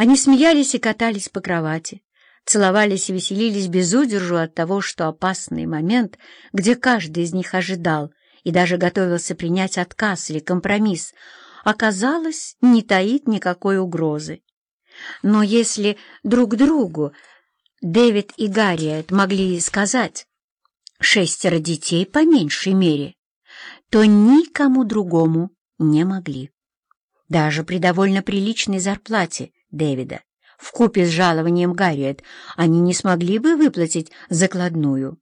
Они смеялись и катались по кровати, целовались и веселились без удержу от того, что опасный момент, где каждый из них ожидал и даже готовился принять отказ или компромисс, оказалось, не таит никакой угрозы. Но если друг другу Дэвид и Гарриет могли сказать «шестеро детей по меньшей мере», то никому другому не могли. Даже при довольно приличной зарплате Дэвида в купе с жалованием Гарриет они не смогли бы выплатить закладную.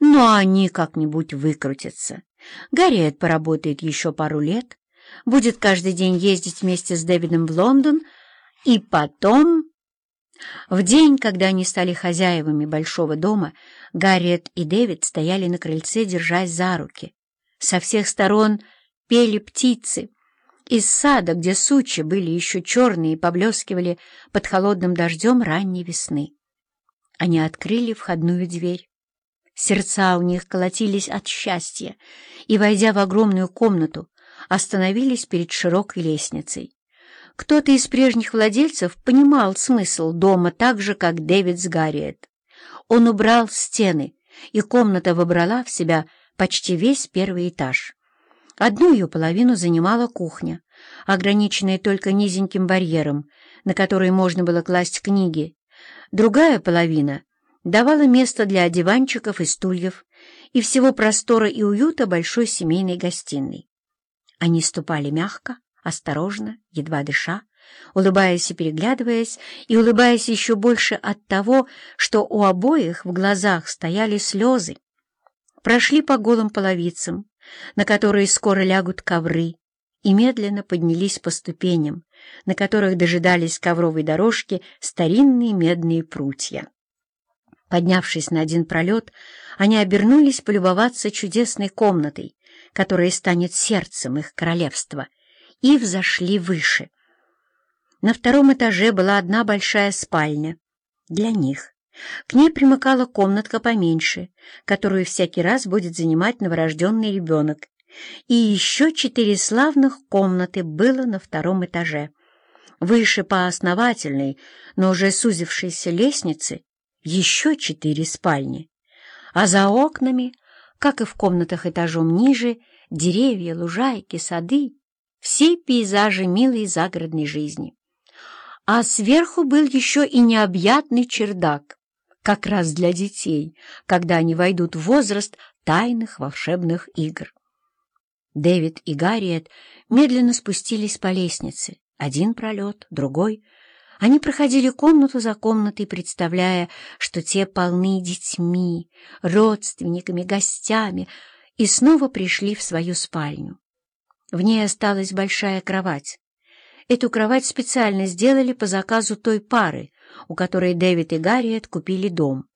Но они как-нибудь выкрутятся. Гарриет поработает еще пару лет, будет каждый день ездить вместе с Дэвидом в Лондон, и потом... В день, когда они стали хозяевами большого дома, Гарриет и Дэвид стояли на крыльце, держась за руки. Со всех сторон пели птицы. Из сада, где сучи были еще черные и поблескивали под холодным дождем ранней весны. Они открыли входную дверь. Сердца у них колотились от счастья, и, войдя в огромную комнату, остановились перед широкой лестницей. Кто-то из прежних владельцев понимал смысл дома так же, как Дэвид с Гарриет. Он убрал стены, и комната выбрала в себя почти весь первый этаж. Одну ее половину занимала кухня, ограниченная только низеньким барьером, на который можно было класть книги. Другая половина давала место для диванчиков и стульев и всего простора и уюта большой семейной гостиной. Они ступали мягко, осторожно, едва дыша, улыбаясь и переглядываясь, и улыбаясь еще больше от того, что у обоих в глазах стояли слезы. Прошли по голым половицам, на которые скоро лягут ковры, и медленно поднялись по ступеням, на которых дожидались ковровой дорожки старинные медные прутья. Поднявшись на один пролет, они обернулись полюбоваться чудесной комнатой, которая станет сердцем их королевства, и взошли выше. На втором этаже была одна большая спальня для них. К ней примыкала комнатка поменьше, которую всякий раз будет занимать новорожденный ребенок. И еще четыре славных комнаты было на втором этаже. Выше по основательной, но уже сузившейся лестнице, еще четыре спальни. А за окнами, как и в комнатах этажом ниже, деревья, лужайки, сады, все пейзажи милой загородной жизни. А сверху был еще и необъятный чердак, как раз для детей, когда они войдут в возраст тайных волшебных игр. Дэвид и Гарриет медленно спустились по лестнице, один пролет, другой. Они проходили комнату за комнатой, представляя, что те полны детьми, родственниками, гостями, и снова пришли в свою спальню. В ней осталась большая кровать. Эту кровать специально сделали по заказу той пары, у которой Дэвид и Гарриет купили дом.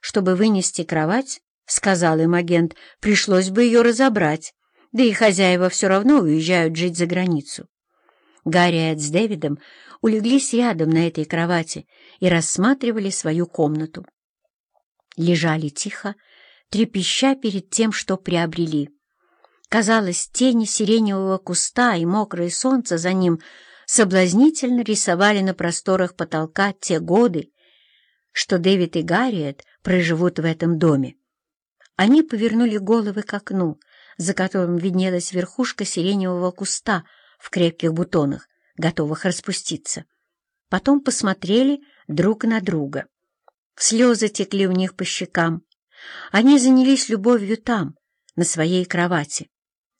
Чтобы вынести кровать, сказал им агент, пришлось бы ее разобрать, да и хозяева все равно уезжают жить за границу. Гарриет с Дэвидом улеглись рядом на этой кровати и рассматривали свою комнату. Лежали тихо, трепеща перед тем, что приобрели. Казалось, тени сиреневого куста и мокрое солнце за ним — соблазнительно рисовали на просторах потолка те годы, что Дэвид и Гарриет проживут в этом доме. Они повернули головы к окну, за которым виднелась верхушка сиреневого куста в крепких бутонах, готовых распуститься. Потом посмотрели друг на друга. Слезы текли у них по щекам. Они занялись любовью там, на своей кровати.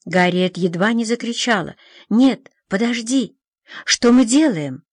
Гарриет едва не закричала. «Нет, подожди!» Что мы делаем?